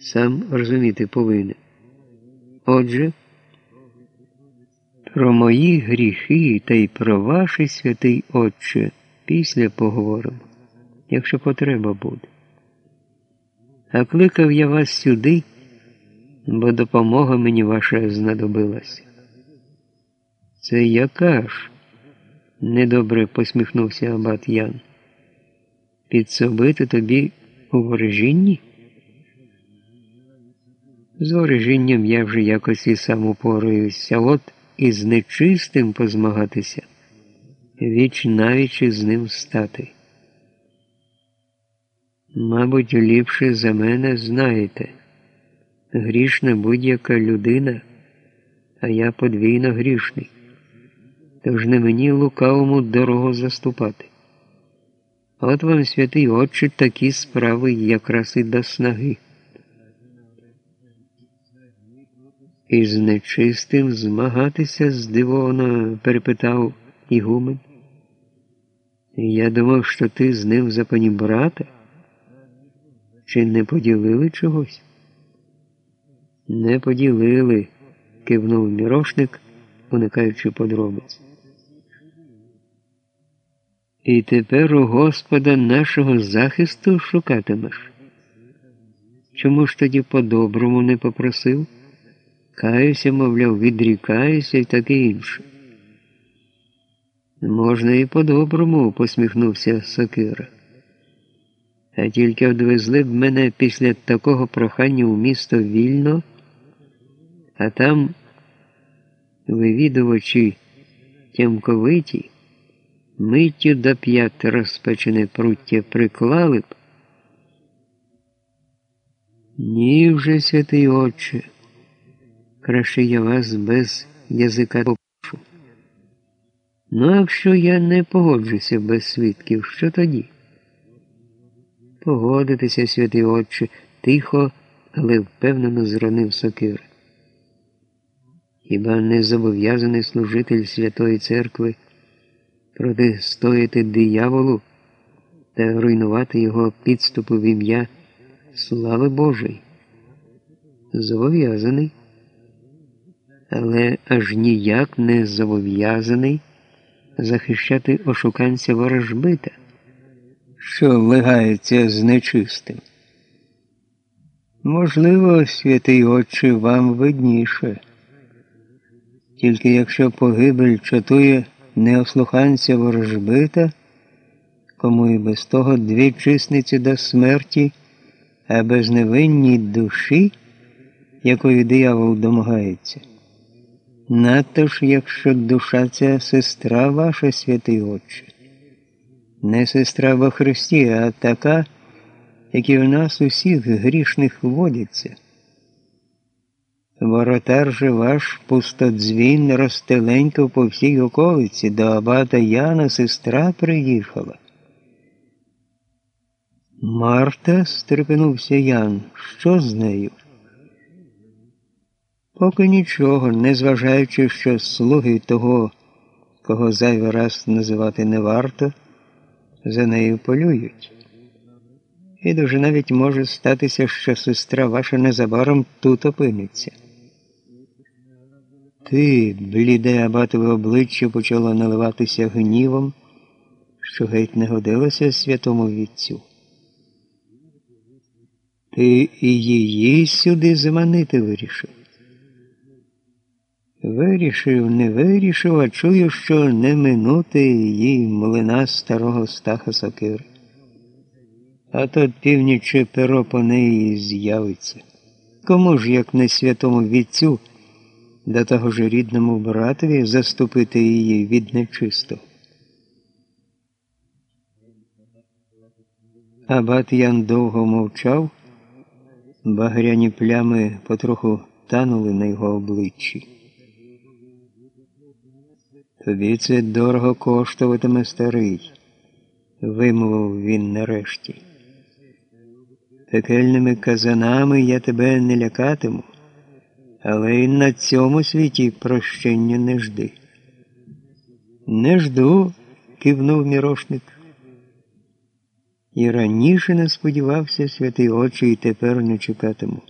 Сам розуміти повинен. Отже, про мої гріхи та й про ваші святий Отче після поговоримо, якщо потреба буде. А кликав я вас сюди, бо допомога мені ваша знадобилася. Це яка ж? недобре посміхнувся абат Ян. Підсобити тобі у ворожінні? З ворожінням я вже якось і сам упораюся, от із нечистим позмагатися, віч навіч з ним стати. Мабуть, ліпше за мене знаєте, грішна будь-яка людина, а я подвійно грішний. Тож не мені лукавому дорогу заступати. От вам, святий Отче, такі справи якраз і до снаги. І з нечистим змагатися здивовано перепитав Ігумен. Я думав, що ти з ним за пані брата. Чи не поділили чогось? Не поділили, кивнув мірошник, уникаючи подробиць. І тепер у Господа нашого захисту шукатимеш. Чому ж тоді по-доброму не попросив? Каюся, мовляв, відрікаюся і таке інше. Можна і по-доброму, посміхнувся Сокира. А тільки одвезли б мене після такого прохання у місто вільно, а там вивідувачі тямковиті миттю до п'ят розпечене пруття приклали б. Ні вже, святий Отче, краще я вас без язика попрошу. Ну, а якщо я не погоджуся без свідків, що тоді? Погодитися, святий Отче, тихо, але впевнено зронив сокир. Хіба не зобов'язаний служитель Святої Церкви протистояти дияволу та руйнувати його підступи в ім'я слави Божої? Зобов'язаний, але аж ніяк не зобов'язаний захищати ошуканця ворожбита що легається з нечистим. Можливо, святий Отче, вам видніше. Тільки якщо погибель чатує неослуханця ворожбита, кому і без того дві чисниці до смерті, а безневинній душі, якої диявол домагається. Надто ж, якщо душа ця сестра ваша, святий Отче не сестра во Христі, а така, які в нас усіх грішних водяться. Воротар же ваш пустодзвін розстеленькав по всій околиці, до абата Яна сестра приїхала. Марта, стрепенувся Ян, що з нею? Поки нічого, незважаючи, що слуги того, кого зайвий раз називати не варто за нею полюють. І дуже навіть може статися, що сестра ваша незабаром тут опиниться. Ти, бліде абатове обличчя почало наливатися гнівом, що геть не годилося святому вітцю. Ти і її сюди заманити вирішив. Вирішив, не вирішив, а чую, що не минути їй млина старого стаха сокири. А то північе перо по неї з'явиться. Кому ж, як не святому вітцю, до того ж рідному братові заступити її від нечистого? Абат Ян довго мовчав, багряні плями потроху танули на його обличчі. Тобі це дорого коштуватиме старий, вимовив він нарешті. Пекельними казанами я тебе не лякатиму, але й на цьому світі прощення не жди. Не жду, кивнув мірошник. І раніше не сподівався святий очі і тепер не чекатиму.